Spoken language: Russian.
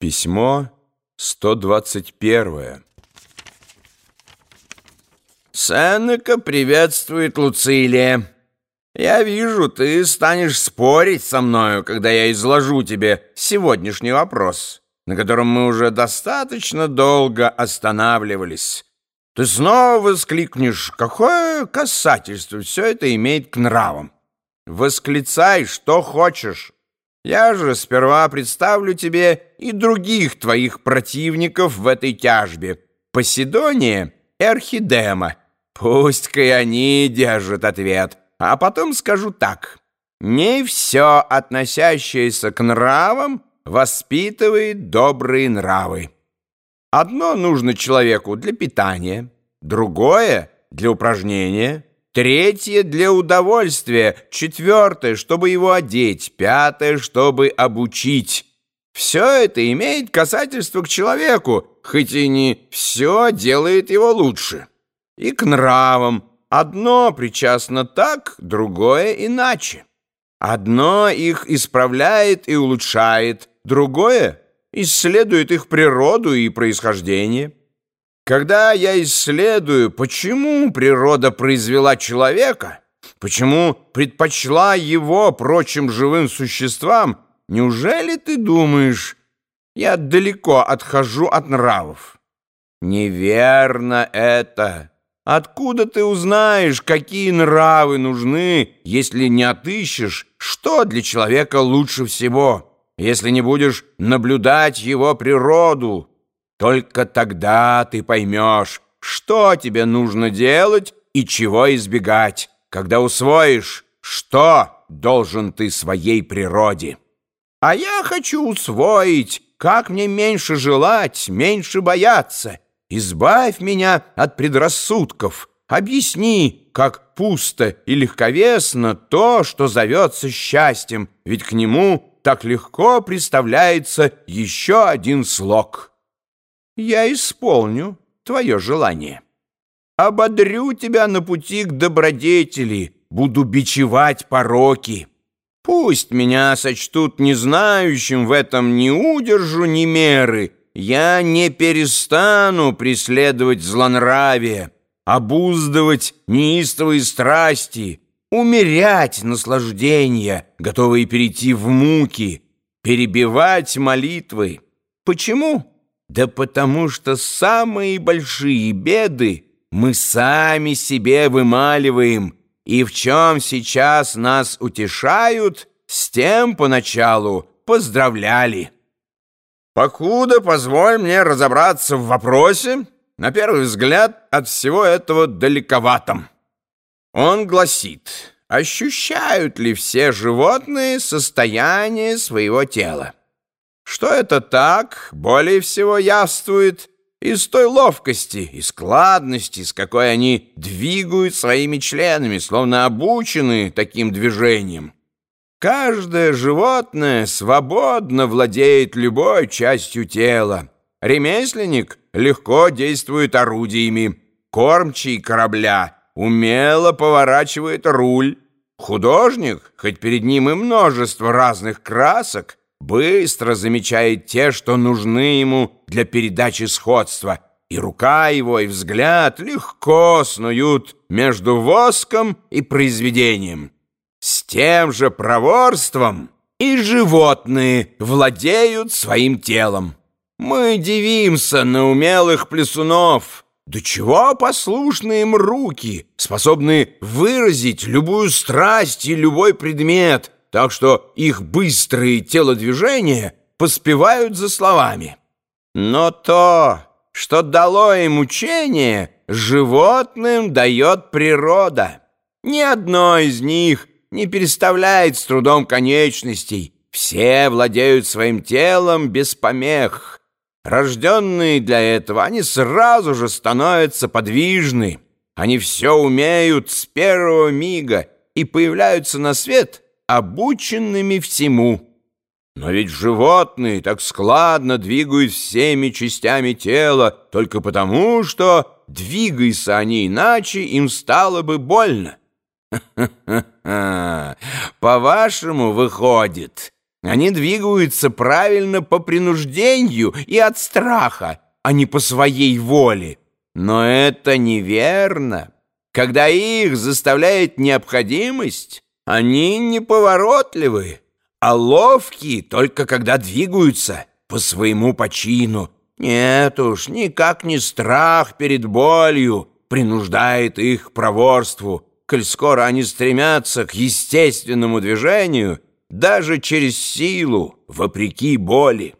Письмо 121. Сенека приветствует Луцилия. Я вижу, ты станешь спорить со мною, когда я изложу тебе сегодняшний вопрос, на котором мы уже достаточно долго останавливались. Ты снова воскликнешь, какое касательство все это имеет к нравам. Восклицай, что хочешь. Я же сперва представлю тебе и других твоих противников в этой тяжбе. Поседония и Архидема. Пусть-ка и они держат ответ. А потом скажу так. Не все, относящееся к нравам, воспитывает добрые нравы. Одно нужно человеку для питания, другое — для упражнения — Третье — для удовольствия. Четвертое — чтобы его одеть. Пятое — чтобы обучить. Все это имеет касательство к человеку, хоть и не все делает его лучше. И к нравам. Одно причастно так, другое иначе. Одно их исправляет и улучшает, другое исследует их природу и происхождение. Когда я исследую, почему природа произвела человека, почему предпочла его прочим живым существам, неужели ты думаешь, я далеко отхожу от нравов? Неверно это. Откуда ты узнаешь, какие нравы нужны, если не отыщешь, что для человека лучше всего, если не будешь наблюдать его природу, только тогда ты поймешь, что тебе нужно делать и чего избегать, когда усвоишь, что должен ты своей природе. А я хочу усвоить, как мне меньше желать, меньше бояться. Избавь меня от предрассудков. Объясни, как пусто и легковесно то, что зовется счастьем, ведь к нему так легко представляется еще один слог» я исполню твое желание. Ободрю тебя на пути к добродетели, буду бичевать пороки. Пусть меня сочтут незнающим в этом ни удержу, ни меры. Я не перестану преследовать злонравие, обуздывать неистовые страсти, умерять наслаждения, готовые перейти в муки, перебивать молитвы. Почему? Да потому что самые большие беды мы сами себе вымаливаем, и в чем сейчас нас утешают, с тем поначалу поздравляли. Покуда позволь мне разобраться в вопросе, на первый взгляд, от всего этого далековатом. Он гласит, ощущают ли все животные состояние своего тела? Что это так, более всего явствует из той ловкости и складности, с какой они двигают своими членами, словно обучены таким движением. Каждое животное свободно владеет любой частью тела. Ремесленник легко действует орудиями, кормчий корабля умело поворачивает руль. Художник, хоть перед ним и множество разных красок, быстро замечает те, что нужны ему для передачи сходства, и рука его и взгляд легко снуют между воском и произведением. С тем же проворством и животные владеют своим телом. Мы дивимся на умелых плесунов, до чего послушны им руки, способные выразить любую страсть и любой предмет — так что их быстрые телодвижения поспевают за словами. Но то, что дало им учение, животным дает природа. Ни одно из них не переставляет с трудом конечностей. Все владеют своим телом без помех. Рожденные для этого, они сразу же становятся подвижны. Они все умеют с первого мига и появляются на свет — обученными всему. Но ведь животные так складно двигают всеми частями тела только потому, что, двигаясь они иначе, им стало бы больно. По-вашему, выходит, Они двигаются правильно по принуждению и от страха, а не по своей воле. Но это неверно. Когда их заставляет необходимость, они неповоротливы, а ловкие только когда двигаются по своему почину. Нет уж, никак не страх перед болью принуждает их к проворству, коль скоро они стремятся к естественному движению даже через силу, вопреки боли.